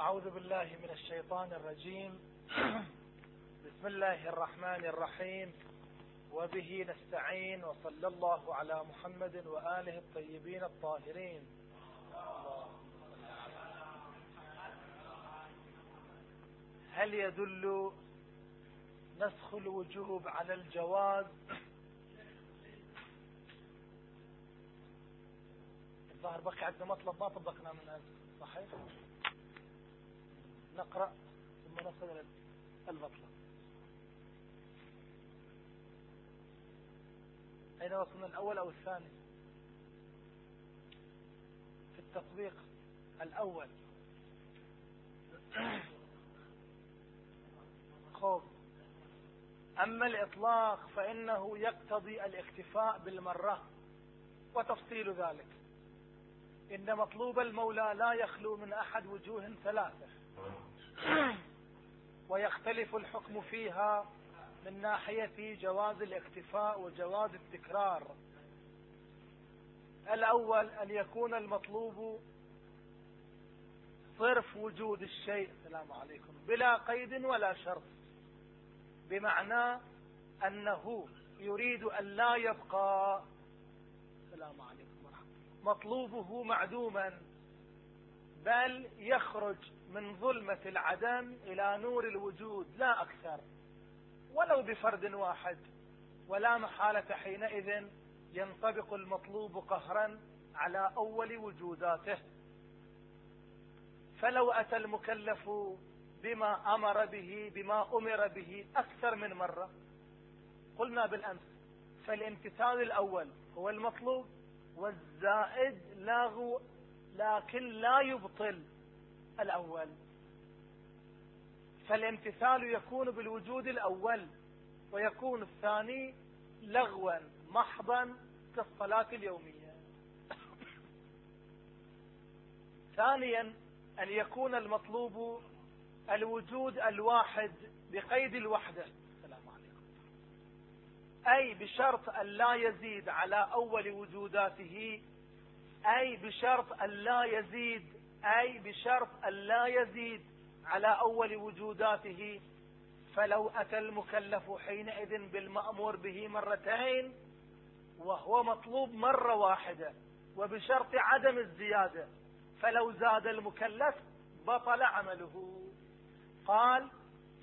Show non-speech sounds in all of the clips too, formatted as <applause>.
أعوذ بالله من الشيطان الرجيم. <clears throat> بسم الله الرحمن الرحيم. وبه نستعين وصلى الله على محمد وآله الطيبين الطاهرين. هل يدل نسخ الوجوب على الجواز؟ الظاهر بقي عندنا مطلب ما طبقنا من هذا صحيح؟ نقرأ ثم نصل المطلب أين وصلنا؟ الأول أو الثاني؟ في التطبيق الأول. <coughs> خوف. أما الإطلاق فإنه يقتضي الاكتفاء بالمرة وتفصيل ذلك. إن مطلوب المولى لا يخلو من أحد وجوه ثلاثة. <clears throat> ويختلف الحكم فيها من ناحية جواز الاكتفاء وجواز التكرار. الأول أن يكون المطلوب صرف وجود الشيء. السلام عليكم. بلا قيد ولا شرط. بمعنى أنه يريد أن لا يبقى. السلام عليكم ورحمة مطلوبه معدوما. بل يخرج من ظلمة العدم إلى نور الوجود لا أكثر. ولو بفرد واحد. ولا محالة حينئذ ينطبق المطلوب قهرا على أول وجوداته. فلو أتى المكلف بما أمر به بما أمر به أكثر من مرة قلنا بالأمس فالامتثال الأول هو المطلوب والزائد لاغو لكن لا يبطل الأول. فالامتثال يكون بالوجود الأول ويكون الثاني لغوا محضا كالصلاة اليومية. <coughs> ثانيا أن يكون المطلوب الوجود الواحد بقيد الوحدة. السلام عليكم. أي بشرط أن لا يزيد على أول وجوداته أي بشرط أن لا يزيد أي بشرط أن لا يزيد على أول وجوداته. فلو أتى المكلف حينئذ بالمأمور به مرتين وهو مطلوب مرة واحدة وبشرط عدم الزيادة. فلو زاد المكلف بطل عمله. قال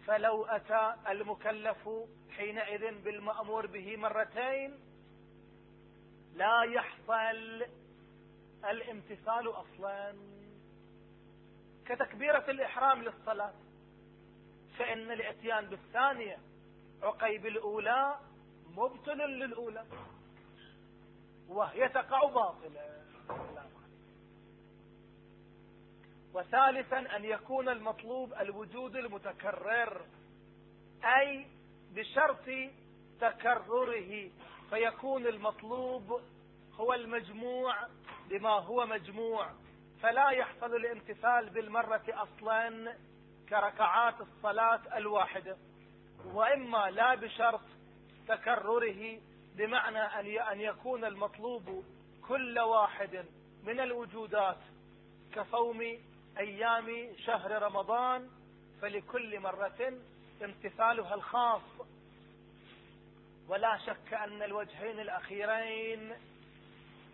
فلو أتى المكلف حينئذ بالمأمور به مرتين لا يحصل الامتثال أصلا. كتكبيرة الإحرام للصلاة فإن الإتيان بالثانية عقيب الأولى مبطل للأولى وهي تقع باطلة وثالثا أن يكون المطلوب الوجود المتكرر أي بشرط تكرره فيكون المطلوب هو المجموع بما هو مجموع فلا يحصل الامتثال بالمرة أصلا كركعات الصلاة الواحدة وإما لا بشرط تكرره بمعنى أن يكون المطلوب كل واحد من الوجودات كصوم أيام شهر رمضان فلكل مرة امتثالها الخاص. ولا شك أن الوجهين الأخيرين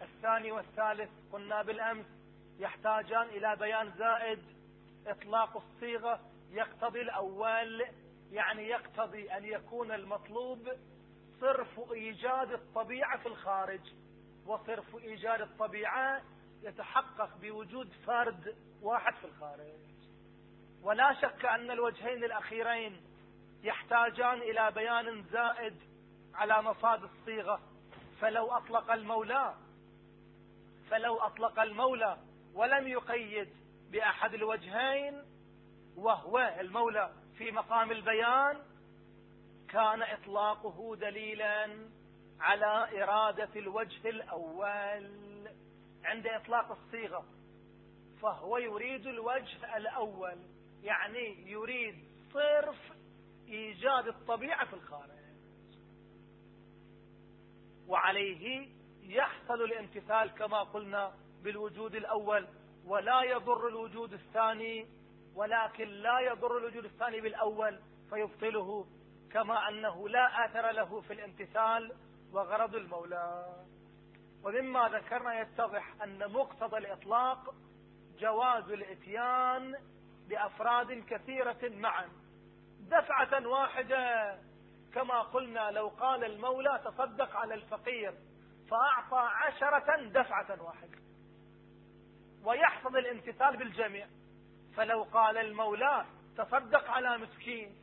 الثاني والثالث قلنا بالأمس يحتاجان إلى بيان زائد. إطلاق الصيغة يقتضي الأول يعني يقتضي أن يكون المطلوب صرف إيجاد الطبيعة في الخارج وصرف إيجاد الطبيعة يتحقق بوجود فرد واحد في الخارج. ولا شك أن الوجهين الأخيرين يحتاجان إلى بيان زائد على مصاد الصيغة. فلو أطلق المولى فلو أطلق المولى ولم يقيد بأحد الوجهين وهو المولى في مقام البيان كان إطلاقه دليلا على إرادة الوجه الأول عند إطلاق الصيغة فهو يريد الوجه الأول يعني يريد صرف إيجاد الطبيعة في الخارج. وعليه يحصل الامتثال كما قلنا بالوجود الأول ولا يضر الوجود الثاني ولكن لا يضر الوجود الثاني بالأول فيبطله كما أنه لا آثر له في الامتثال وغرض المولى. ومما ذكرنا يتضح أن مقتضى الإطلاق جواز الإتيان بأفراد كثيرة معا دفعة واحدة كما قلنا لو قال المولى تصدق على الفقير. فأعطى عشرة دفعة واحدة. ويحصل الامتثال بالجميع. فلو قال المولى تصدق على مسكين.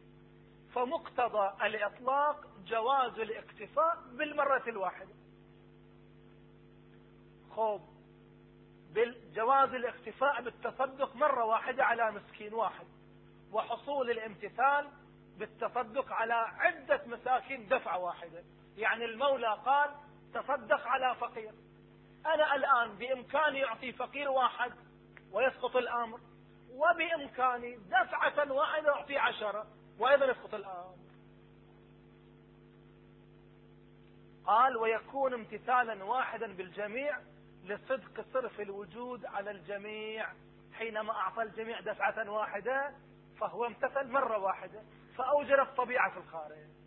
فمقتضى الإطلاق جواز الاكتفاء بالمرة الواحدة. خوب. بالجواز الاكتفاء بالتصدق مرة واحدة على مسكين واحد. وحصول الامتثال بالتصدق على عدة مساكين دفعة واحدة. يعني المولى قال تصدق على فقير. أنا الآن بإمكاني أعطي فقير واحد ويسقط الأمر وبإمكاني دفعة واحدة أعطي عشرة وأيضا يسقط الأمر. قال ويكون امتثالا واحدا بالجميع لصدق صرف الوجود على الجميع. حينما أعطى الجميع دفعة واحدة فهو امتثل مرة واحدة فأوجد الطبيعة في الخارج.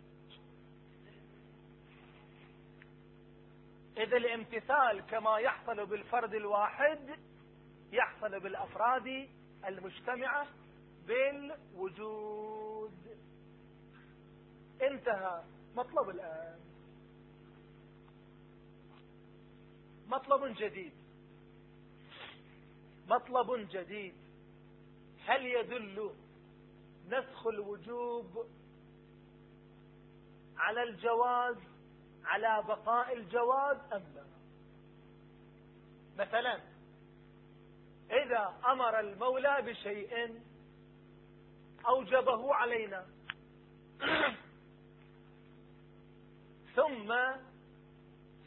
إذا الامتثال كما يحصل بالفرد الواحد يحصل بالأفراد المجتمعة بالوجود. انتهى مطلب الآن. مطلب جديد. مطلب جديد. هل يدل نسخ الوجوب على الجواز؟ على بقاء الجواز أم لا؟ مثلا إذا أمر المولى بشيء أوجبه علينا ثم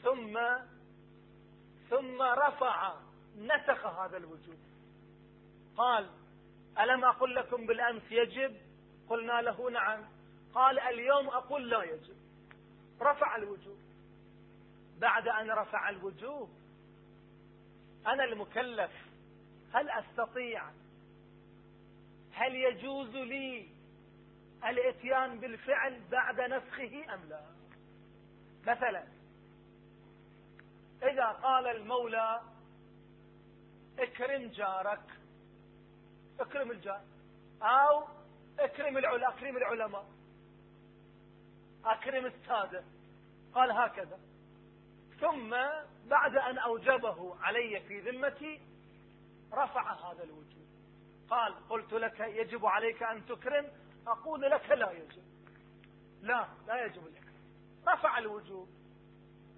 ثم ثم رفع نسخ هذا الوجوب. قال ألم أقل لكم بالأمس يجب؟ قلنا له نعم. قال اليوم أقول لا يجب. رفع الوجوب بعد أن رفع الوجوب أنا المكلف هل أستطيع؟ هل يجوز لي الإتيان بالفعل بعد نسخه أم لا؟ مثلا إذا قال المولى اكرم جارك اكرم الجار أو اكرم العلماء أكرم العلماء. أكرم السادة. قال هكذا. ثم بعد أن أوجبه علي في ذمتي رفع هذا الوجوب قال قلت لك يجب عليك أن تكرم أقول لك لا يجب. لا لا يجب لك. رفع الوجوب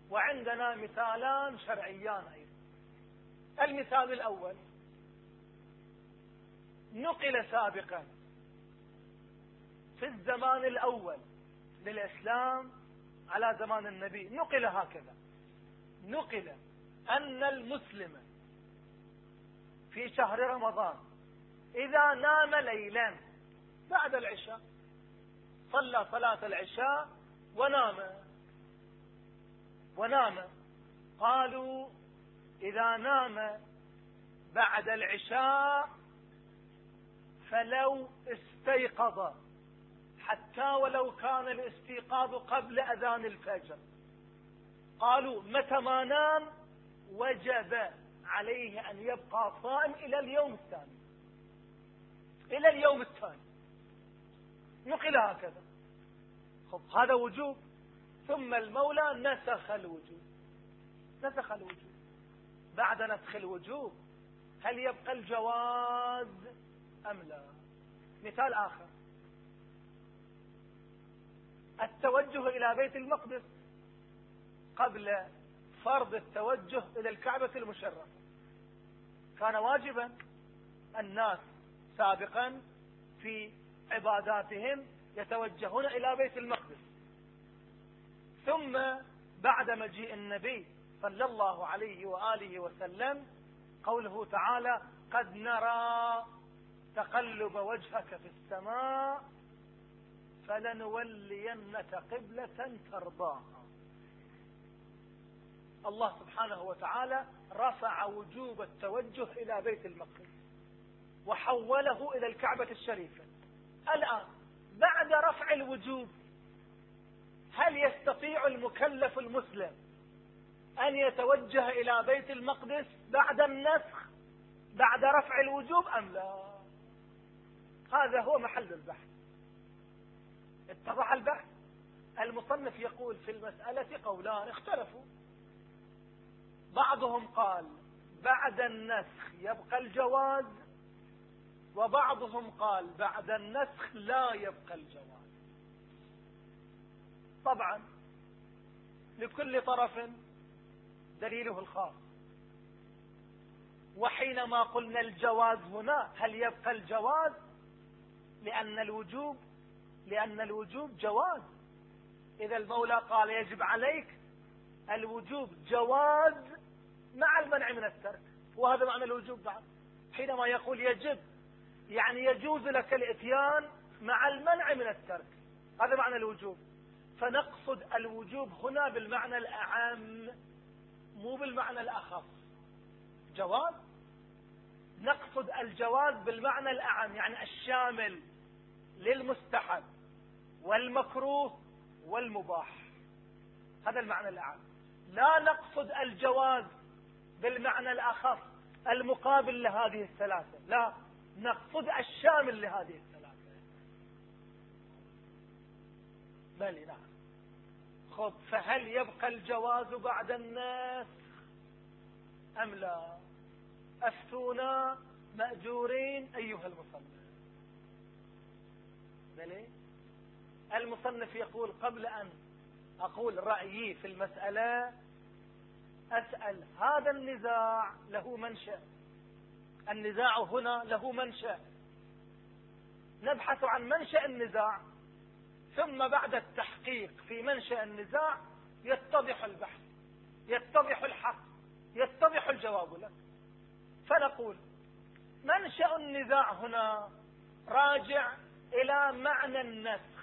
وعندنا مثالان شرعيان أيضا. المثال الأول. نقل سابقا في الزمان الأول. للإسلام على زمان النبي. نقل هكذا. نقل أن المسلم في شهر رمضان إذا نام ليلا بعد العشاء صلى صلاة العشاء ونام. ونام. قالوا إذا نام بعد العشاء فلو استيقظ. حتى ولو كان الاستيقاظ قبل أذان الفجر. قالوا متى ما نام؟ وجب عليه أن يبقى صائم إلى اليوم الثاني. إلى اليوم الثاني. نقل هكذا. خب هذا وجوب. ثم المولى نسخ الوجوب. نسخ الوجوب. بعد نسخ الوجوب هل يبقى الجواز أم لا؟ مثال آخر. التوجه إلى بيت المقدس قبل فرض التوجه إلى الكعبة المشرفة. كان واجبا الناس سابقا في عباداتهم يتوجهون إلى بيت المقدس. ثم بعد مجيء النبي صلى الله عليه وآله وسلم قوله تعالى قد نرى تقلب وجهك في السماء فلنولينك قبلة ترضاها الله سبحانه وتعالى رفع وجوب التوجه إلى بيت المقدس وحوله إلى الكعبة الشريفة. الآن بعد رفع الوجوب هل يستطيع المكلف المسلم أن يتوجه إلى بيت المقدس بعد النسخ بعد رفع الوجوب أم لا؟ هذا هو محل البحث. اتضح البحث. المصنف يقول في المسألة قولان اختلفوا. بعضهم قال بعد النسخ يبقى الجواز وبعضهم قال بعد النسخ لا يبقى الجواز. طبعا لكل طرف دليله الخاص. وحينما قلنا الجواز هنا هل يبقى الجواز؟ لأن الوجوب لأن الوجوب جواز. إذا المولى قال يجب عليك الوجوب جواز مع المنع من الترك وهذا معنى الوجوب بعد. حينما يقول يجب يعني يجوز لك الإتيان مع المنع من الترك. هذا معنى الوجوب. فنقصد الوجوب هنا بالمعنى الأعم مو بالمعنى الأخص. جواز؟ نقصد الجواز بالمعنى الأعم يعني الشامل للمستحب. والمكروه والمباح. هذا المعنى الأعم. لا نقصد الجواز بالمعنى الأخص المقابل لهذه الثلاثة. لا نقصد الشامل لهذه الثلاثة. بل نعم. خب فهل يبقى الجواز بعد الناس؟ أم لا؟ أفتونا مأجورين أيها المصنف بلي المصنف يقول قبل أن أقول رأيي في المسألة أسأل هذا النزاع له منشأ. النزاع هنا له منشأ. نبحث عن منشأ النزاع ثم بعد التحقيق في منشأ النزاع يتضح البحث يتضح الحق يتضح الجواب لك فنقول منشأ النزاع هنا راجع إلى معنى النسخ.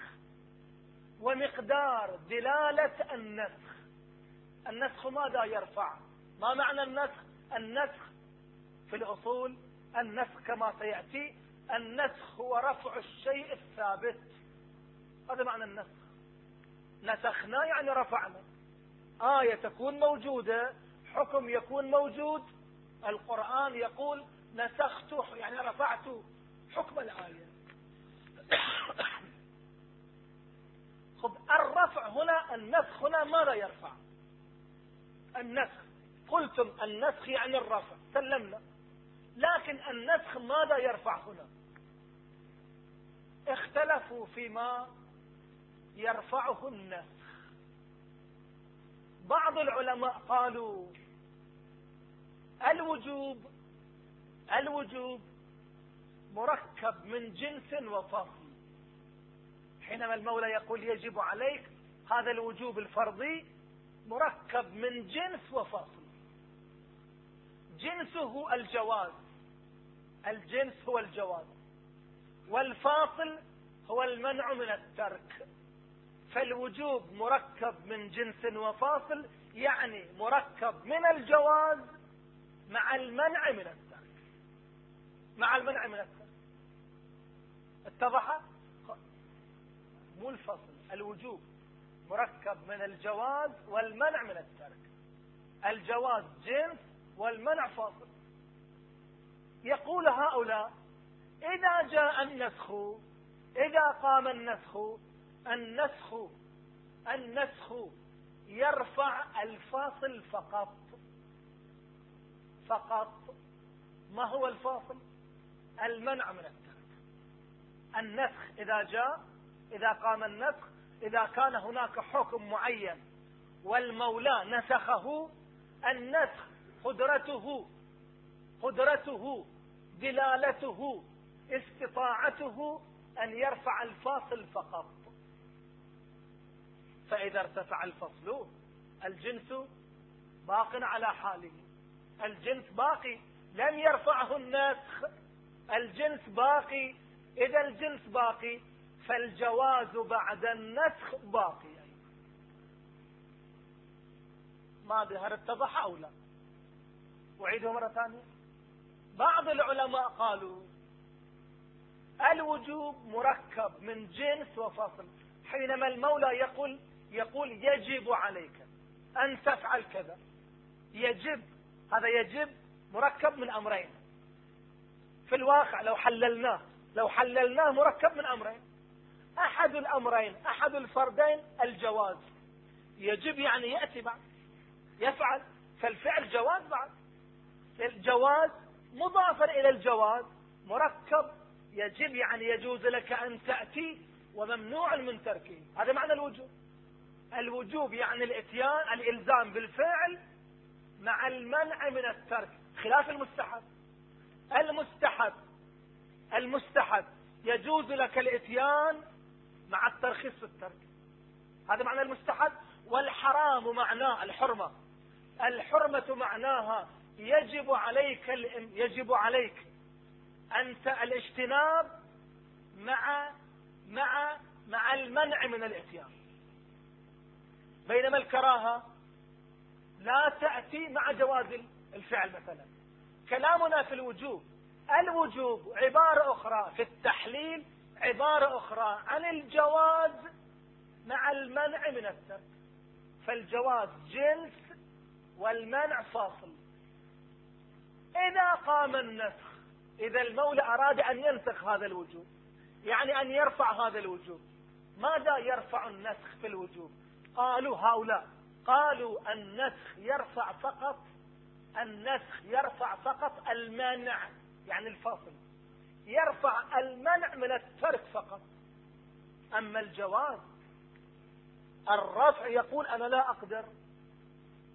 ومقدار دلالة النسخ. النسخ ماذا يرفع؟ ما معنى النسخ؟ النسخ في الأصول النسخ كما سيأتي النسخ هو رفع الشيء الثابت. هذا معنى النسخ. نسخنا يعني رفعنا. آية تكون موجودة حكم يكون موجود. القرآن يقول نسخت يعني رفعت حكم الآية. خب الرفع هنا النسخ هنا ماذا يرفع؟ النسخ. قلتم النسخ يعني الرفع. سلمنا. لكن النسخ ماذا يرفع هنا؟ اختلفوا فيما يرفعه النسخ. بعض العلماء قالوا الوجوب الوجوب مركب من جنس وفصل حينما المولى يقول يجب عليك هذا الوجوب الفرضي مركب من جنس وفصل. جنسه الجواز. الجنس هو الجواز. والفاصل هو المنع من الترك. فالوجوب مركب من جنس وفاصل يعني مركب من الجواز مع المنع من الترك. مع المنع من الترك. اتضح؟ مو الفصل الوجوب مركب من الجواز والمنع من الترك. الجواز جنس والمنع فاصل. يقول هؤلاء إذا جاء النسخ إذا قام النسخ النسخ النسخ يرفع الفاصل فقط. فقط. ما هو الفاصل؟ المنع من الترك. النسخ إذا جاء إذا قام النسخ إذا كان هناك حكم معين. والمولى نسخه النسخ قدرته قدرته دلالته استطاعته أن يرفع الفاصل فقط. فإذا ارتفع الفصل الجنس باق على حاله. الجنس باقي لم يرفعه النسخ. الجنس باقي إذا الجنس باقي فالجواز بعد النسخ باقي. ما ظهر اتضح أو لا. أعيده مرة ثانية. بعض العلماء قالوا الوجوب مركب من جنس وفصل. حينما المولى يقول يقول يجب عليك أن تفعل كذا. يجب هذا يجب مركب من أمرين. في الواقع لو حللناه لو حللناه مركب من أمرين. أحد الأمرين أحد الفردين الجواز. يجب يعني يأتي بعد يفعل فالفعل جواز بعد. الجواز مضافا إلى الجواز مركب يجب يعني يجوز لك أن تأتي وممنوع من تركه. هذا معنى الوجوب. الوجوب يعني الإتيان الإلزام بالفعل مع المنع من الترك. خلاف المستحب. المستحب المستحب يجوز لك الإتيان مع الترخيص في الترك. هذا معنى المستحب. والحرام معناه الحرمة. الحرمة معناها يجب عليك يجب عليك أنت الاجتناب مع مع مع المنع من الاتيان بينما الكراهة لا تأتي مع جواز الفعل مثلا. كلامنا في الوجوب. الوجوب عبارة أخرى في التحليل عبارة أخرى عن الجواز مع المنع من الترك. فالجواز جنس والمنع فاصل. إذا قام النسخ إذا المولى أراد أن ينسخ هذا الوجوب يعني أن يرفع هذا الوجوب ماذا يرفع النسخ في الوجوب؟ قالوا هؤلاء قالوا النسخ يرفع فقط النسخ يرفع فقط المانع يعني الفاصل. يرفع المنع من الترك فقط. أما الجواز الرفع يقول أنا لا أقدر.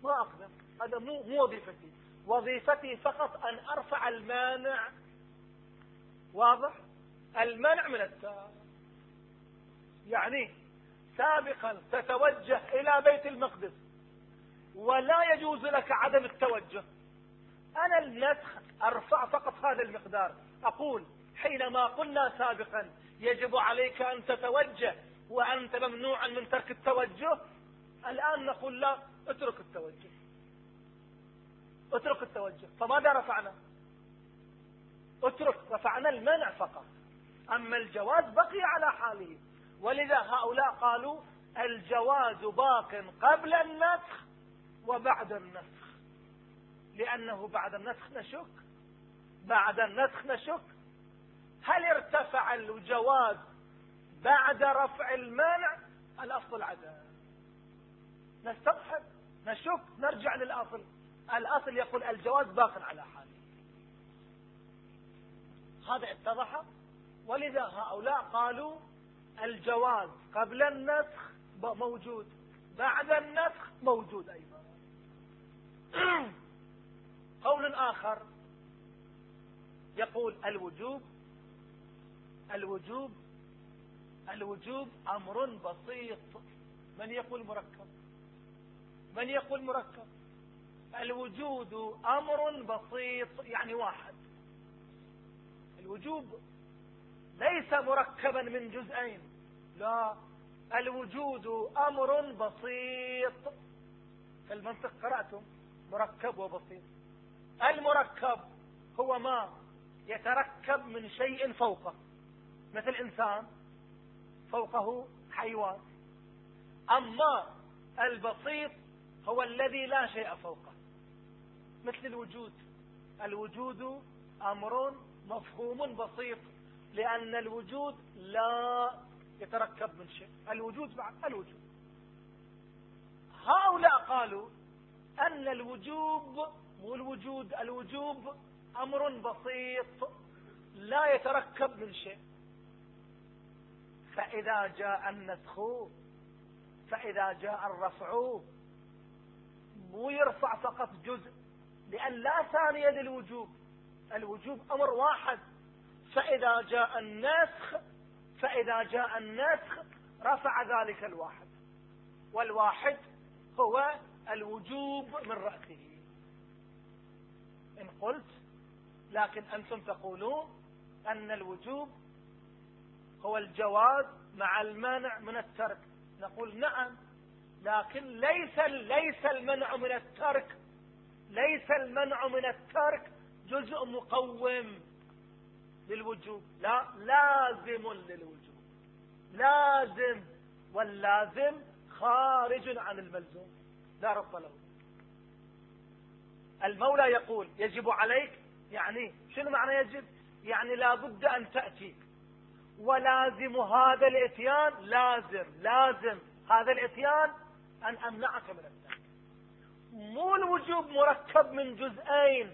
ما أقدر. هذا مو مو وظيفتي. وظيفتي فقط أن أرفع المانع. واضح؟ المنع من الترك. يعني سابقا تتوجه إلى بيت المقدس ولا يجوز لك عدم التوجه. أنا النسخ أرفع فقط هذا المقدار. أقول حينما قلنا سابقا يجب عليك أن تتوجه وأنت ممنوع من ترك التوجه الآن نقول لا اترك التوجه. اترك التوجه. فماذا رفعنا؟ اترك. رفعنا المنع فقط. أما الجواز بقي على حاله. ولذا هؤلاء قالوا الجواز باق قبل النسخ وبعد النسخ لأنه بعد النسخ نشك. بعد النسخ نشك. هل ارتفع الجواز بعد رفع المنع؟ الأصل عدم نستبحث نشك نرجع للأصل. الأصل يقول الجواز باق على حاله. هذا اتضح؟ ولذا هؤلاء قالوا الجواز قبل النسخ موجود بعد النسخ موجود أيضا. <clears throat> قول آخر يقول الوجوب الوجوب الوجوب أمر بسيط. من يقول مركب؟ من يقول مركب؟ الوجود أمر بسيط يعني واحد. الوجوب ليس مركبا من جزئين. لا الوجود أمر بسيط. في المنطق قرأتم مركب وبسيط. المركب هو ما يتركب من شيء فوقه. مثل إنسان فوقه حيوان. أما البسيط هو الذي لا شيء فوقه مثل الوجود. الوجود أمر مفهوم بسيط لأن الوجود لا يتركب من شيء. الوجود بعد الوجود. هؤلاء قالوا أن الوجوب مو الوجود الوجوب أمر بسيط لا يتركب من شيء. فإذا جاء النسخ فإذا جاء الرفع مو يرفع فقط جزء لأن لا ثانية للوجوب. الوجوب أمر واحد. فإذا جاء النسخ فإذا جاء النسخ رفع ذلك الواحد. والواحد هو الوجوب من رأسه. إن قلت لكن أنتم تقولون أن الوجوب هو الجواز مع المنع من الترك. نقول نعم لكن ليس ليس المنع من الترك. ليس المنع من الترك جزء مقوم للوجوب. لا لازم للوجوب. لازم واللازم خارج عن الملزوم. لا ربط له. المولى يقول يجب عليك يعني شنو معنى يجب؟ يعني لابد أن تأتي. ولازم هذا الاتيان لازم لازم هذا الاتيان أن أمنعك من الذنب مو الوجوب مركب من جزئين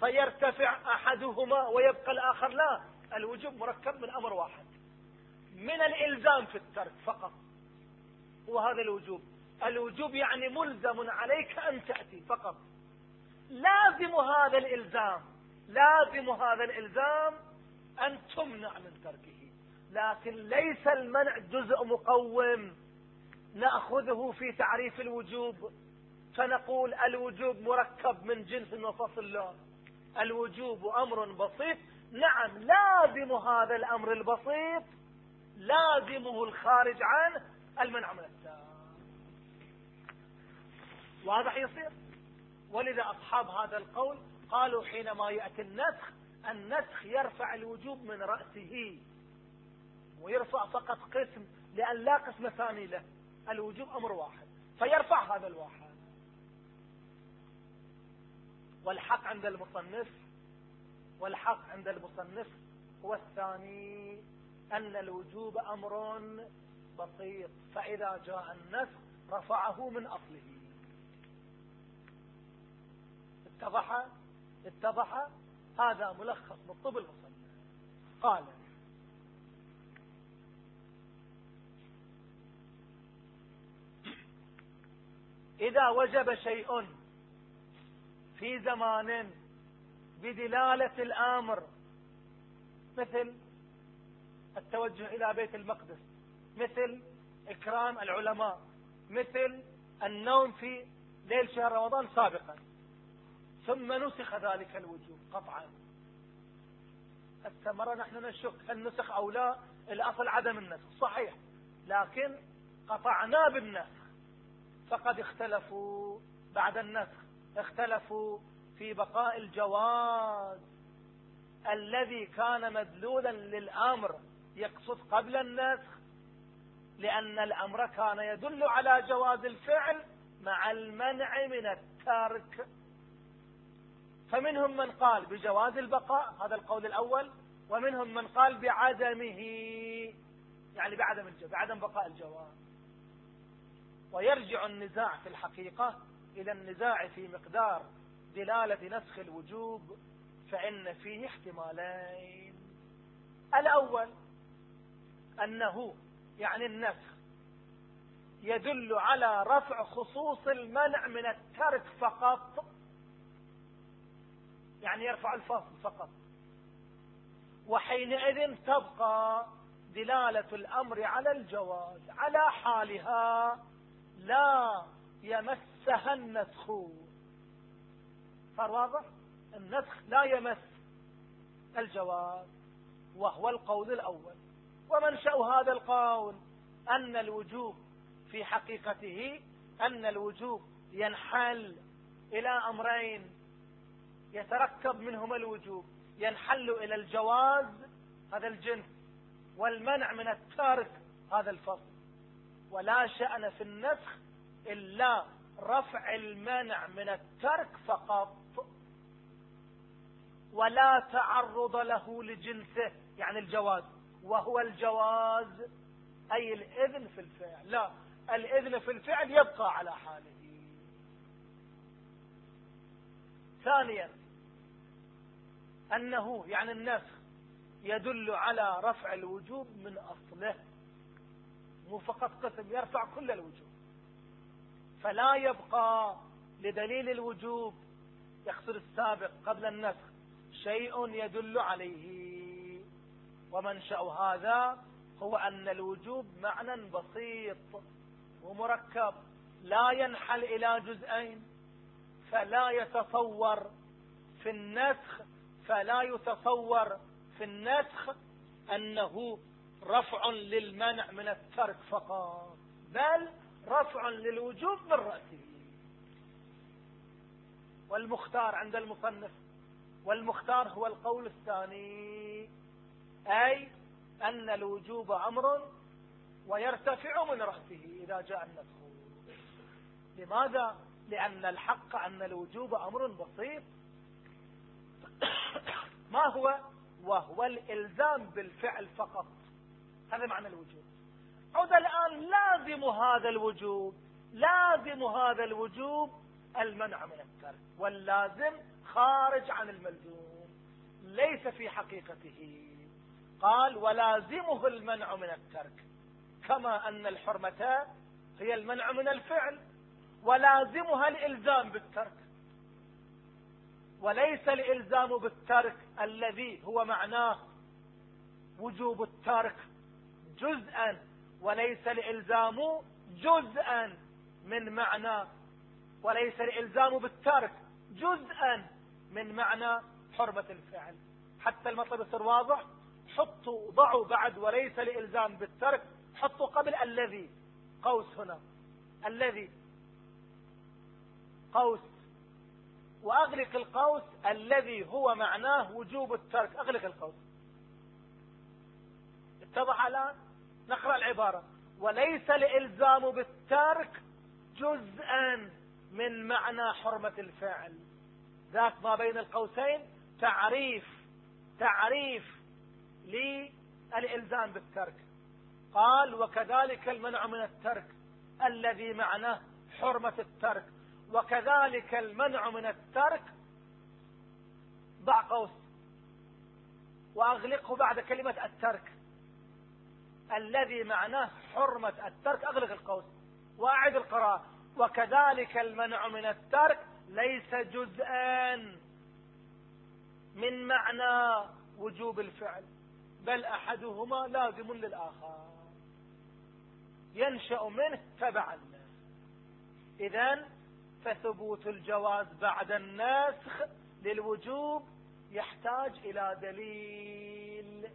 فيرتفع أحدهما ويبقى الآخر لا. الوجوب مركب من أمر واحد. من الإلزام في الترك فقط. وهذا الوجوب. الوجوب يعني ملزم عليك أن تأتي فقط. لازم هذا الإلزام لازم هذا الإلزام أن تمنع من تركه لكن ليس المنع جزء مقوم نأخذه في تعريف الوجوب. فنقول الوجوب مركب من جنس وفصل الله. الوجوب أمر بسيط. نعم لازم هذا الأمر البسيط لازمه الخارج عنه المنع من واضح يصير؟ ولذا أصحاب هذا القول قالوا حينما يأتي النسخ النسخ يرفع الوجوب من رأسه ويرفع فقط قسم لأن لا قسم ثاني له. الوجوب أمر واحد فيرفع هذا الواحد. والحق عند المصنف والحق عند المصنف هو الثاني أن الوجوب أمر بسيط فإذا جاء النسخ رفعه من أصله. اتضح؟ اتضح؟ هذا ملخص بالطب المصنف. قال إذا وجب شيء في زمان بدلالة الآمر مثل التوجه إلى بيت المقدس مثل إكرام العلماء مثل النوم في ليل شهر رمضان سابقا. ثم نسخ ذلك الوجوب قطعا. الثمرة نحن نشك هل نسخ أو لا الأصل عدم النسخ. صحيح لكن قطعنا بالنسخ. فقد اختلفوا بعد النسخ اختلفوا في بقاء الجواز الذي كان مدلولا للأمر يقصد قبل النسخ لأن الأمر كان يدل على جواز الفعل مع المنع من الترك. فمنهم من قال بجواز البقاء هذا القول الأول ومنهم من قال بعدمه يعني بعدم بعدم بقاء الجواز. ويرجع النزاع في الحقيقة إلى النزاع في مقدار دلالة نسخ الوجوب فإن فيه احتمالين. الأول أنه يعني النسخ يدل على رفع خصوص المنع من الترك فقط. يعني يرفع الفصل فقط. وحينئذ تبقى دلالة الأمر على الجواز على حالها لا يمسها النسخ صار واضح؟ النسخ لا يمس الجواز وهو القول الأول. ومنشأ هذا القول أن الوجوب في حقيقته أن الوجوب ينحل إلى أمرين. يتركب منهما الوجوب ينحل إلى الجواز هذا الجنس والمنع من التارك هذا الفصل ولا شأن في النسخ إلا رفع المنع من الترك فقط ولا تعرض له لجنسه يعني الجواز. وهو الجواز أي الإذن في الفعل. لا الإذن في الفعل يبقى على حاله. ثانيا أنه يعني النسخ يدل على رفع الوجوب من أصله. مو فقط قسم يرفع كل الوجوب. فلا يبقى لدليل الوجوب يقصد السابق قبل النسخ شيء يدل عليه. ومنشأ هذا هو أن الوجوب معنى بسيط ومركب لا ينحل إلى جزئين فلا يتصور في النسخ فلا يتصور في النسخ أنه رفع للمنع من الترك فقط بل رفع للوجوب من رأسه. والمختار عند المصنف والمختار هو القول الثاني أي أن الوجوب أمر ويرتفع من رأسه إذا جاء النسخ. لماذا؟ لأن الحق أن الوجوب أمر بسيط. <coughs> ما هو؟ وهو الإلزام بالفعل فقط. هذا معنى الوجوب عد الآن لازم هذا الوجوب لازم هذا الوجوب المنع من الترك واللازم خارج عن الملزوم ليس في حقيقته. قال ولازمه المنع من الترك. كما أن الحرمة هي المنع من الفعل ولازمها الإلزام بالترك. وليس الإلزام بالترك الذي هو معناه وجوب الترك جزءا وليس الإلزام جزءا من معنى وليس الإلزام بالترك جزءا من معنى حرمة الفعل. حتى المطلب يصير واضح حطوا ضعوا بعد وليس الإلزام بالترك حطوا قبل الذي قوس هنا الذي قوس وأغلق القوس الذي هو معناه وجوب الترك. أغلق القوس. اتضح الآن؟ نقرأ العبارة. وليس الإلزام بالترك جزءا من معنى حرمة الفعل. ذاك ما بين القوسين تعريف تعريف للإلزام بالترك. قال وكذلك المنع من الترك الذي معناه حرمة الترك. وكذلك المنع من الترك ضع قوس. وأغلقه بعد كلمة الترك. الذي معناه حرمة الترك أغلق القوس وأعد القراءة. وكذلك المنع من الترك ليس جزءا من معنى وجوب الفعل بل أحدهما لازم للآخر. ينشأ منه تبعا. إذا فثبوت الجواز بعد النسخ للوجوب يحتاج إلى دليل.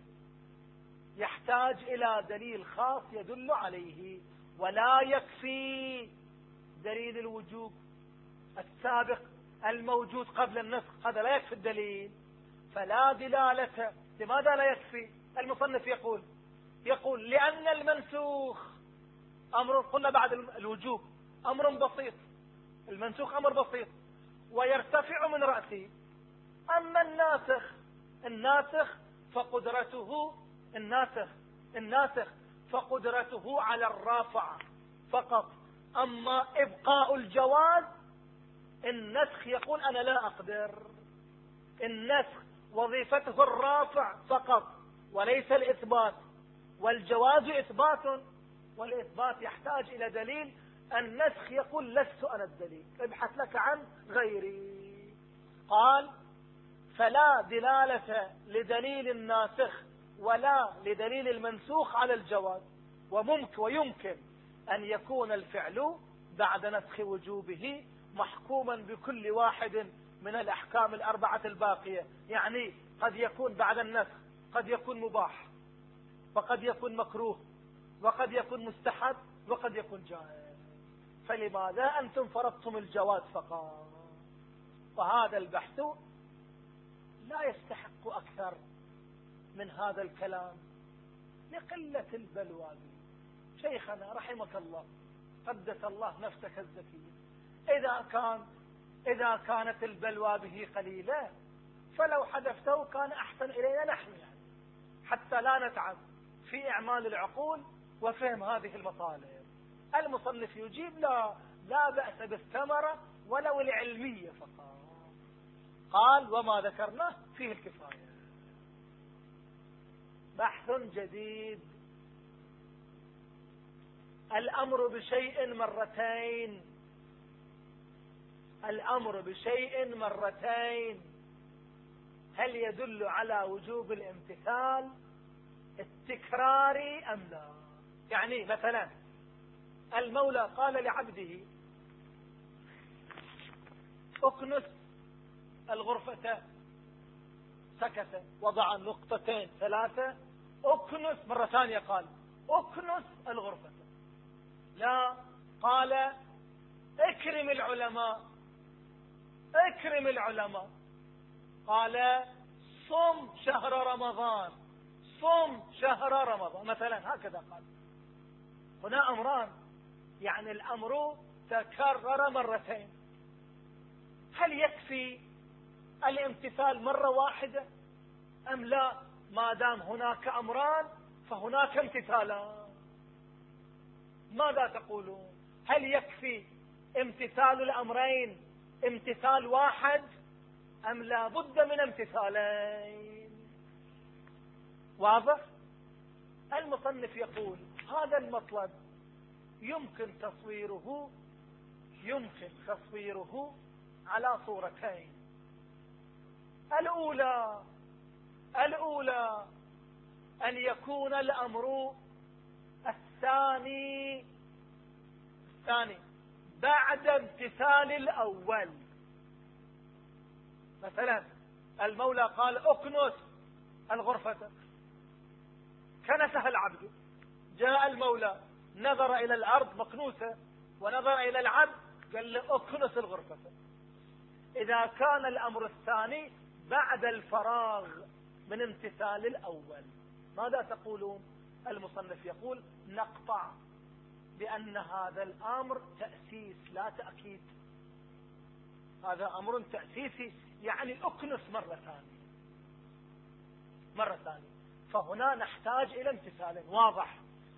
يحتاج إلى دليل خاص يدل عليه ولا يكفي دليل الوجوب السابق الموجود قبل النسخ. هذا لا يكفي الدليل فلا دلالة. لماذا لا يكفي؟ المصنف يقول يقول لأن المنسوخ أمر قلنا بعد الوجوب أمر بسيط. المنسوخ أمر بسيط ويرتفع من رأسه أما الناسخ الناسخ فقدرته الناسخ الناسخ فقدرته على الرافع فقط. أما إبقاء الجواز النسخ يقول أنا لا أقدر. النسخ وظيفته الرافع فقط وليس الإثبات. والجواز إثبات والإثبات يحتاج إلى دليل النسخ يقول لست أنا الدليل ابحث لك عن غيري. قال فلا دلالة لدليل الناسخ ولا لدليل المنسوخ على الجواز وممكن ويمكن أن يكون الفعل بعد نسخ وجوبه محكوما بكل واحد من الأحكام الأربعة الباقية. يعني قد يكون بعد النسخ قد يكون مباح وقد يكون مكروه وقد يكون مستحب وقد يكون جائز. فلماذا أنتم فرضتم الجواز فقط؟ وهذا البحث لا يستحق أكثر من هذا الكلام لقلة البلوى. شيخنا رحمك الله قدس الله نفسك الزكية. إذا كان إذا كانت البلوى به قليلة فلو حذفته كان أحسن إلينا نحن يعني. حتى لا نتعب في إعمال العقول وفهم هذه المطالب. المصنف يجيب لا لا بأس بالثمرة ولو العلمية فقط. قال وما ذكرناه فيه الكفاية. بحث جديد. الأمر بشيء مرتين. الأمر بشيء مرتين. هل يدل على وجوب الامتثال التكراري أم لا؟ يعني مثلا المولى قال لعبده اكنس الغرفة سكت وضع نقطتين ثلاثة. اكنس مرة ثانية قال اكنس الغرفة. لا قال اكرم العلماء اكرم العلماء. قال صم شهر رمضان صم شهر رمضان. مثلا هكذا قال. هنا أمران. يعني الأمر تكرر مرتين. هل يكفي الامتثال مرة واحدة؟ أم لا؟ ما دام هناك أمران فهناك امتثالان. ماذا تقولون؟ هل يكفي امتثال الأمرين امتثال واحد؟ أم لا بد من امتثالين؟ واضح؟ المصنف يقول هذا المطلب يمكن تصويره يمكن تصويره على صورتين. الأولى الأولى أن يكون الأمر الثاني الثاني بعد امتثال الأول. مثلا المولى قال اكنس الغرفة. كنسها العبد. جاء المولى نظر إلى الأرض مكنوسة ونظر إلى العبد قال له اكنس الغرفة. إذا كان الأمر الثاني بعد الفراغ من امتثال الأول ماذا تقولون؟ المصنف يقول نقطع بأن هذا الأمر تأسيس لا تأكيد. هذا أمر تأسيسي يعني أكنس مرة ثانية. مرة ثانية. فهنا نحتاج إلى امتثال واضح.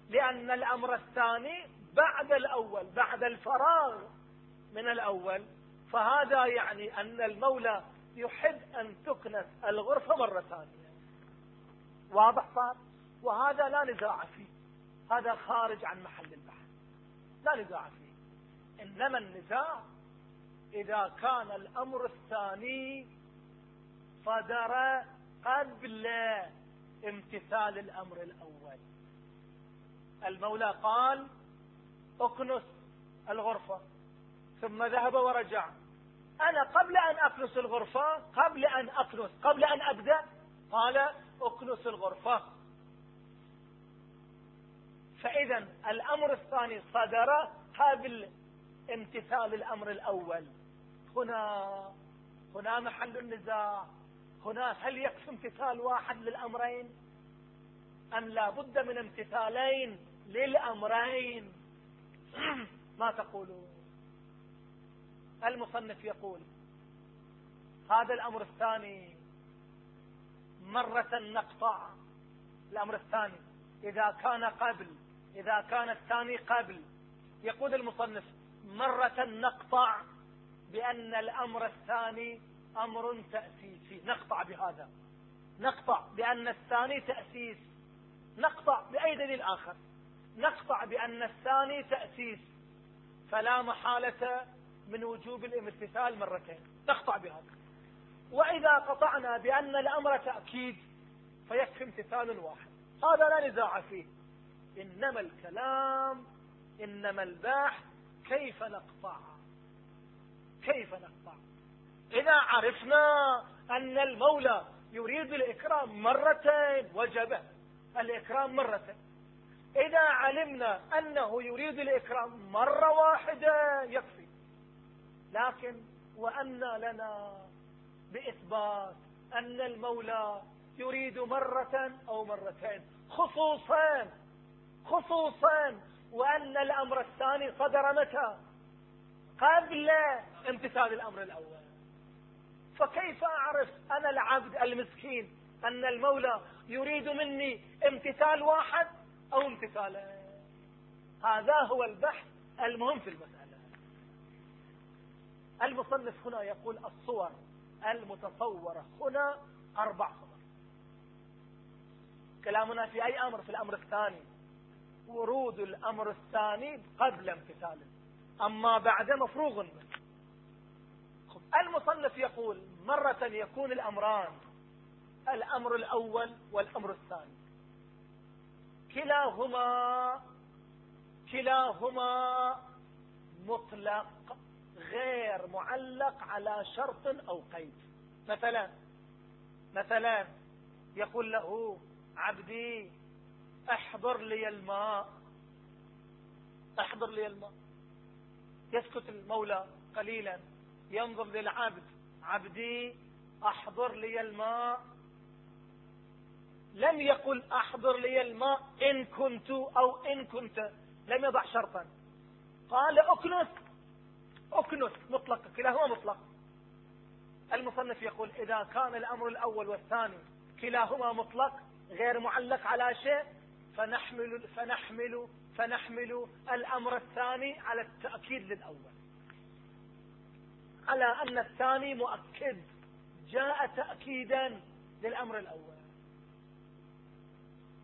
لأن الأمر الثاني بعد الأول بعد الفراغ من الأول. فهذا يعني أن المولى يحب أن تكنس الغرفة مرة ثانية. واضح صار؟ وهذا لا نزاع فيه. هذا خارج عن محل البحث. لا نزاع فيه. إنما النزاع إذا كان الأمر الثاني صدر قبل امتثال الأمر الأول. المولى قال اكنس الغرفة ثم ذهب ورجع. أنا قبل أن أكنس الغرفة قبل أن أكنس قبل أن أبدأ؟ قال اكنس الغرفة. فإذا الأمر الثاني صدر قبل امتثال الأمر الأول. هنا هنا محل النزاع. هنا هل يكفي امتثال واحد للأمرين؟ أم لا بد من امتثالين للأمرين. <clears throat> ما تقولون؟ المصنف يقول هذا الأمر الثاني مرة نقطع. الأمر الثاني إذا كان قبل إذا كان الثاني قبل. يقول المصنف مرة نقطع بأن الأمر الثاني أمر تأسيسي. نقطع بهذا. نقطع بأن الثاني تأسيس. نقطع بأي دليل آخر. نقطع بأن الثاني تأسيس. فلا محالة من وجوب الامتثال مرتين. نقطع بهذا. وإذا قطعنا بأن الأمر تأكيد فيكفي امتثال واحد. هذا لا نزاع فيه. إنما الكلام إنما الباحث. كيف نقطع؟ كيف نقطع؟ إذا عرفنا أن المولى يريد الإكرام مرتين وجب الإكرام مرتين إذا علمنا أنه يريد الإكرام مرة واحدة يكفي. لكن وأن لنا بإثبات أن المولى يريد مرة أو مرتين. خصوصا خصوصا وأن الأمر الثاني صدر متى؟ قبل امتثال الأمر الأول. فكيف أعرف أنا العبد المسكين أن المولى يريد مني امتثال واحد أو امتثالين. هذا هو البحث المهم في المسألة. المصنف هنا يقول الصور المتصورة. هنا أربع صور. كلامنا في أي أمر؟ في الأمر الثاني. ورود الأمر الثاني قبل امتثاله. أما بعد مفروغ منه. المصنف يقول مرة يكون الأمران الأمر الأول والأمر الثاني. كلاهما كلاهما مطلق غير معلق على شرط أو قيد. مثلا مثلا يقول له عبدي احضر لي الماء. احضر لي الماء. يسكت المولى قليلا. ينظر للعبد عبدي أحضر لي الماء. لم يقل أحضر لي الماء إن كنت أو إن كنت. لم يضع شرطا. قال أكنس أكنس مطلق كلاهما مطلق. المصنف يقول إذا كان الأمر الأول والثاني كلاهما مطلق غير معلق على شيء فنحمل فنحمل فنحمل الأمر الثاني على التأكيد للأول. على أن الثاني مؤكد جاء تأكيدا للأمر الأول.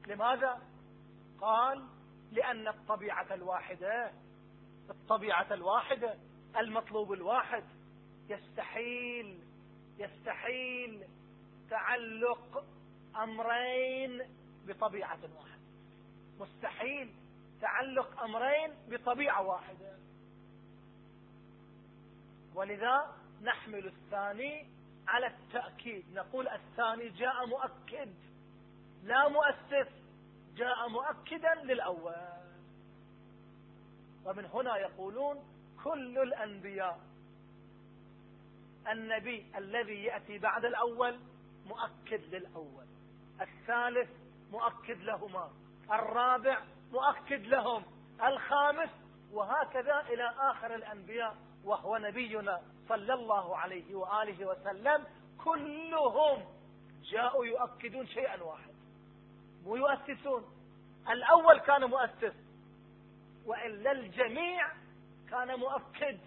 لماذا؟ قال لأن الطبيعة الواحدة الطبيعة الواحدة المطلوب الواحد يستحيل يستحيل تعلق أمرين بطبيعة واحدة. مستحيل تعلق أمرين بطبيعة واحدة. ولذا نحمل الثاني على التأكيد. نقول الثاني جاء مؤكد. لا مؤسس جاء مؤكدا للأول. ومن هنا يقولون كل الأنبياء النبي الذي يأتي بعد الأول مؤكد للأول الثالث مؤكد لهما الرابع مؤكد لهم الخامس وهكذا إلى آخر الأنبياء وهو نبينا صلى الله عليه وآله وسلم. كلهم جاءوا يؤكدون شيئا واحد مو يؤسسون الأول كان مؤسس وإلا الجميع كان مؤكد.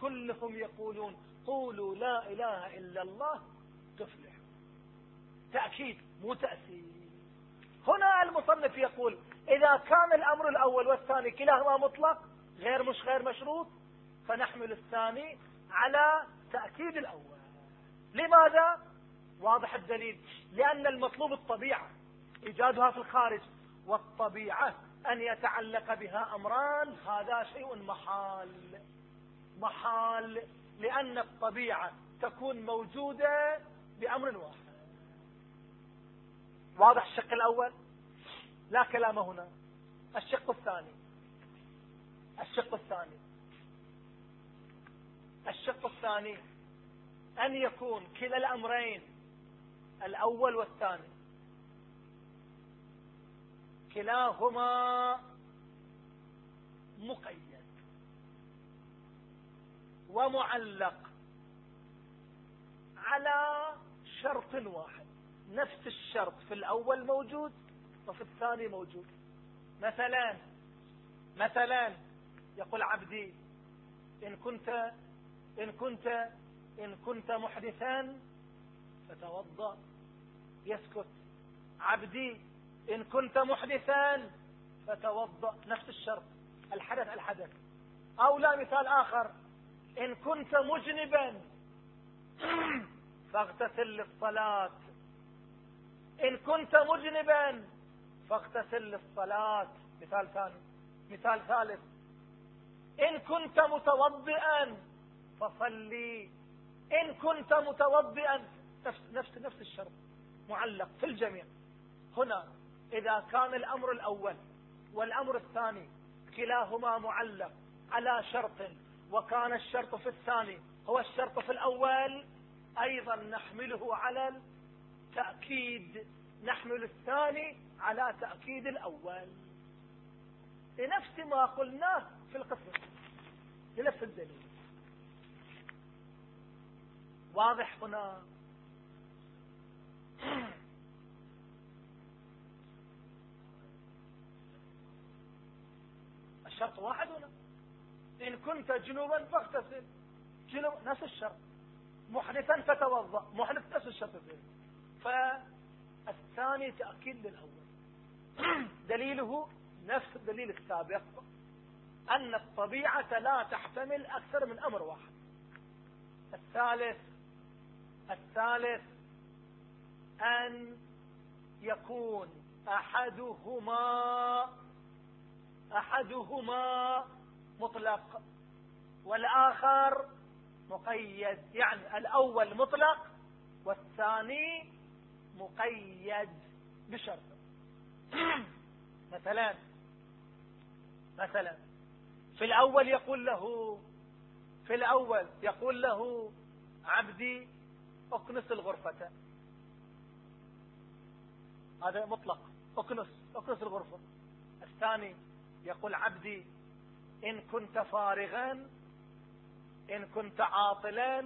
كلهم يقولون قولوا لا إله إلا الله تفلح. تأكيد مو تأسيس هنا المصنف يقول إذا كان الأمر الأول والثاني كلاهما مطلق غير مش غير مشروط فنحمل الثاني على تأكيد الأول. لماذا؟ واضح الدليل. لأن المطلوب الطبيعة. إيجادها في الخارج والطبيعة أن يتعلق بها أمران هذا شيء محال. محال لأن الطبيعة تكون موجودة بأمر واحد. واضح الشق الأول؟ لا كلام هنا. الشق الثاني. الشق الثاني. الشق الثاني أن يكون كلا الأمرين الأول والثاني. كلاهما مقيد ومعلق على شرط واحد. نفس الشرط في الأول موجود وفي الثاني موجود. مثلا مثلا يقول عبدي إن كنت إن كنت إن كنت محدثا فتوضأ يسكت. عبدي إن كنت محدثا فتوضأ. نفس الشرط. الحدث الحدث. أو لا مثال آخر. إن كنت مجنبا <clears throat> فاغتسل للصلاة. إن كنت مجنبا فاغتسل للصلاة. مثال ثاني. مثال ثالث. إن كنت متوضئا فصلي. إن كنت متوضئا. نفس, نفس, نفس الشرط. معلق في الجميع. هنا إذا كان الأمر الأول والأمر الثاني كلاهما معلق على شرط وكان الشرط في الثاني. هو الشرط في الأول أيضا نحمله على التأكيد نحمل الثاني على تأكيد الأول. لنفس ما قلناه في القسم لنفس الدليل. واضح هنا؟ <clears throat> الشرط واحد هنا إن كنت جنوبا فاغتسل. جنوب نفس الشرط. محدثا فتوضأ. محدث نفس الشرط. فالثاني تأكيد للأول. <clears throat> دليله نفس الدليل السابق أن الطبيعة لا تحتمل أكثر من أمر واحد. الثالث الثالث أن يكون أحدهما أحدهما مطلق والآخر مقيد يعني الأول مطلق والثاني مقيد بشرط. <clears throat> مثلا مثلا في الأول يقول له في الأول يقول له عبدي اكنس الغرفة. هذا مطلق اكنس اكنس الغرفة. الثاني يقول عبدي إن كنت فارغا إن كنت عاطلا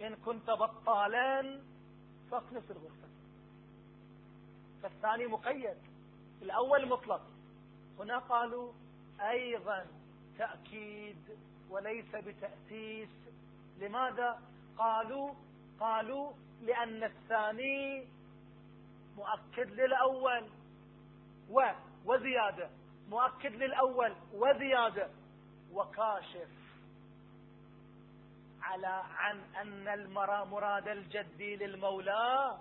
إن كنت بطالا فاكنس الغرفة. فالثاني مقيد الأول مطلق. هنا قالوا أيضا تأكيد وليس بتأسيس. لماذا؟ قالوا قالوا لأن الثاني مؤكد للأول. و وزيادة. مؤكد للأول وزيادة وكاشف على عن أن المرى مراد الجدي للمولى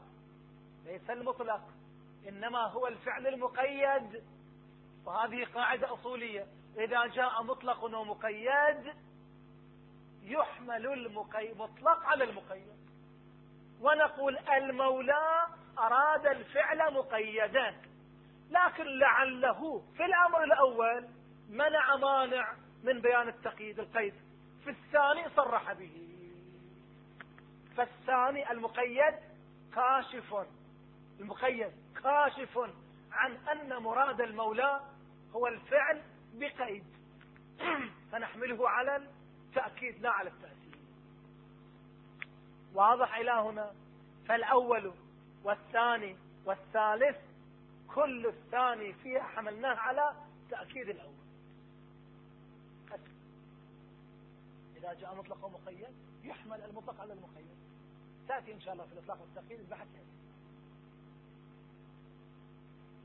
ليس المطلق إنما هو الفعل المقيد. وهذه قاعدة أصولية إذا جاء مطلق ومقيد يحمل المطلق على المقيد. ونقول المولى أراد الفعل مقيدا. لكن لعله في الأمر الأول منع مانع من بيان التقييد القيد في الثاني صرح به. فالثاني المقيد كاشف المقيد كاشف عن أن مراد المولى هو الفعل بقيد. <clears throat> فنحمله على التأكيد لا على التأكيد واضح إلى هنا. فالأول والثاني والثالث كل الثاني فيها حملناه على تأكيد الأول. إذا جاء مطلق ومقيد يحمل المطلق على المقيد تأتي إن شاء الله في الإطلاق والتأكيد البحث يعني.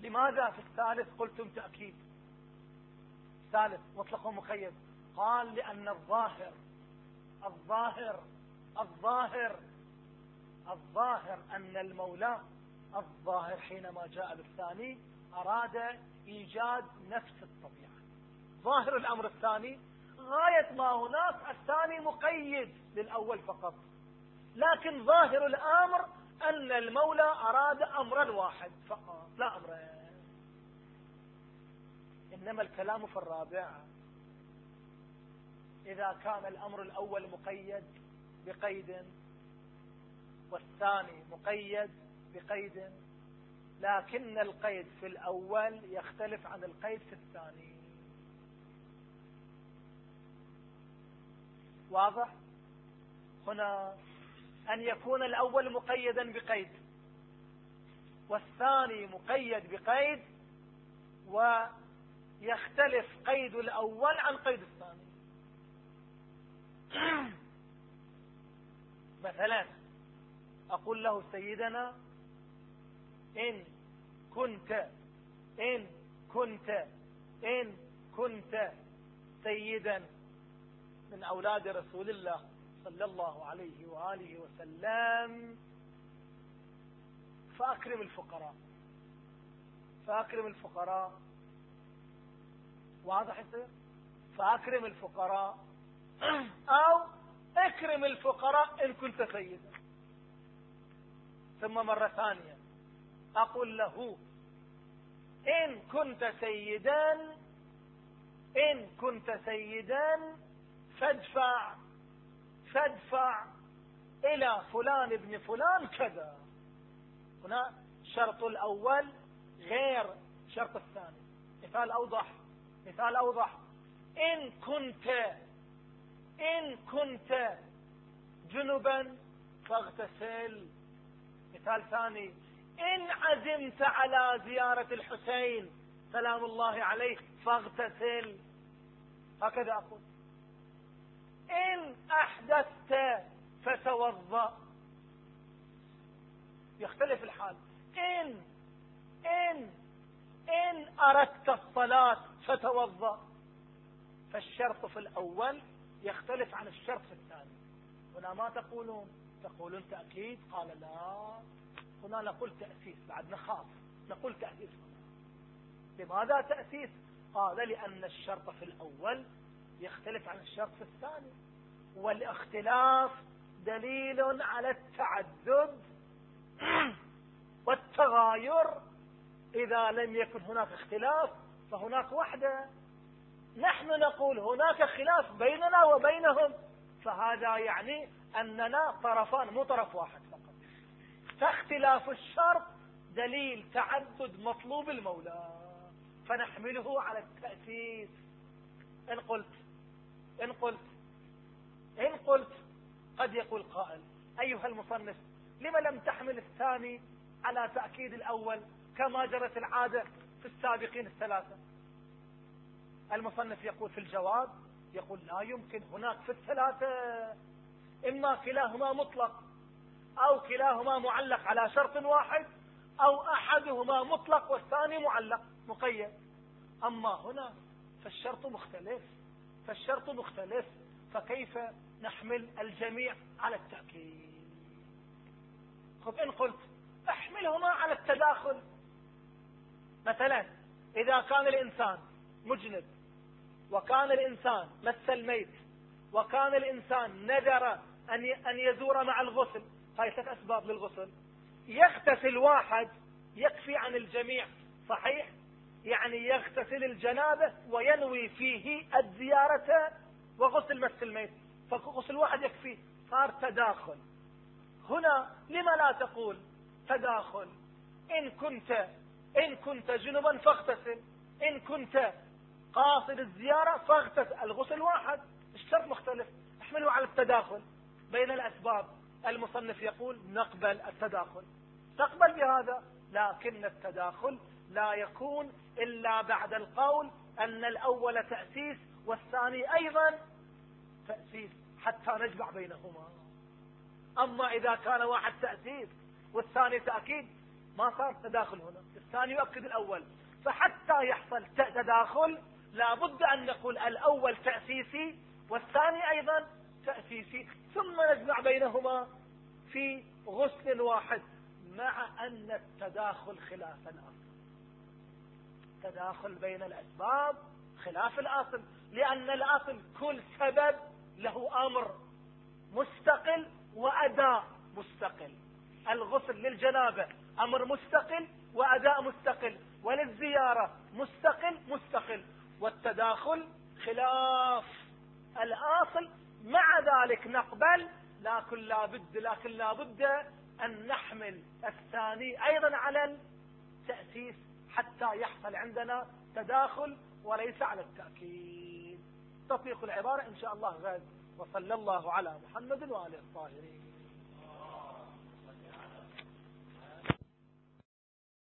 لماذا في الثالث قلتم تأكيد؟ الثالث مطلق ومقيد قال لأن الظاهر الظاهر الظاهر الظاهر أن المولى الظاهر حينما جاء بالثاني أراد إيجاد نفس الطبيعة. ظاهر الأمر الثاني غاية ما هناك الثاني مقيد للأول فقط. لكن ظاهر الأمر أن المولى أراد أمرا واحد فقط لا أمرين. إنما الكلام في الرابع. إذا كان الأمر الأول مقيد بقيد والثاني مقيد بقيد لكن القيد في الأول يختلف عن القيد في الثاني. واضح؟ هنا أن يكون الأول مقيدا بقيد والثاني مقيد بقيد ويختلف قيد الأول عن قيد الثاني. <clears throat> مثلا أقول له سيدنا إن كنت إن كنت إن كنت سيدا من أولاد رسول الله صلى الله عليه وآله وسلم. فأكرم الفقراء فأكرم الفقراء. واضح فأكرم الفقراء. أو اكرم الفقراء إن كنت سيدا. ثم مرة ثانية. أقول له إن كنت سيدا إن كنت سيدا فادفع فادفع إلى فلان ابن فلان كذا. هنا الشرط الأول غير الشرط الثاني. مثال أوضح مثال أوضح. إن كنت إن كنت جنبا فاغتسل. مثال ثاني إن عزمت على زيارة الحسين سلام الله عليه فاغتسل. هكذا أقول. إن أحدثت فتوضأ. يختلف الحال. إن إن إن أردت الصلاة فتوضأ. فالشرط في الأول يختلف عن الشرط في الثاني. هنا ما تقولون؟ تقولون تأكيد؟ قال لا. هنا نقول تأسيس بعد نخاف نقول تأسيس. هنا لماذا تأسيس؟ قال لأن الشرط في الأول يختلف عن الشرط في الثاني. والاختلاف دليل على التعدد <clears throat> والتغاير. إذا لم يكن هناك اختلاف فهناك وحدة. نحن نقول هناك خلاف بيننا وبينهم فهذا يعني أننا طرفان مو طرف واحد. فاختلاف الشرط دليل تعدد مطلوب المولى فنحمله على التأسيس. إن قلت إن قلت إن قلت قد يقول قائل أيها المصنف لما لم تحمل الثاني على تأكيد الأول كما جرت العادة في السابقين الثلاثة؟ المصنف يقول في الجواب يقول لا يمكن هناك في الثلاثة إما كلاهما مطلق. أو كلاهما معلق على شرط واحد أو أحدهما مطلق والثاني معلق. مقيد. أما هنا فالشرط مختلف. فالشرط مختلف. فكيف نحمل الجميع على التأكيد؟ خب إن قلت أحملهما على التداخل. مثلا إذا كان الإنسان مجند وكان الإنسان مس الميت وكان الإنسان نذر أن يزور مع الغسل هاي ثلاث أسباب للغسل. يغتسل واحد يكفي عن الجميع صحيح؟ يعني يغتسل الجنابة وينوي فيه الزيارة وغسل مس الميت. فغسل واحد يكفي صار تداخل. هنا لما لا تقول تداخل؟ إن كنت إن كنت جنبا فاغتسل. إن كنت قاصد الزيارة فاغتسل. الغسل واحد الشرط مختلف. احمله على التداخل بين الأسباب. المصنف يقول نقبل التداخل. تقبل بهذا لكن التداخل لا يكون إلا بعد القول أن الأول تأسيس والثاني أيضا تأسيس حتى نجمع بينهما. أما إذا كان واحد تأسيس والثاني تأكيد ما صار تداخل هنا. الثاني يؤكد الأول. فحتى يحصل تداخل لابد أن نقول الأول تأسيسي والثاني أيضا تأسيسي ثم نجمع بينهما في غسل واحد مع أن التداخل خلاف الأصل. تداخل بين الأسباب خلاف الأصل لأن الأصل كل سبب له أمر مستقل وأداء مستقل. الغسل للجنابة أمر مستقل وأداء مستقل وللزيارة مستقل مستقل والتداخل خلاف الأصل مع ذلك نقبل لكن لا بد لكن لا بد أن نحمل الثاني أيضا على التأسيس حتى يحصل عندنا تداخل وليس على التأكيد. تطبيق العبارة إن شاء الله غد وصلى الله على محمد وآله الطاهرين.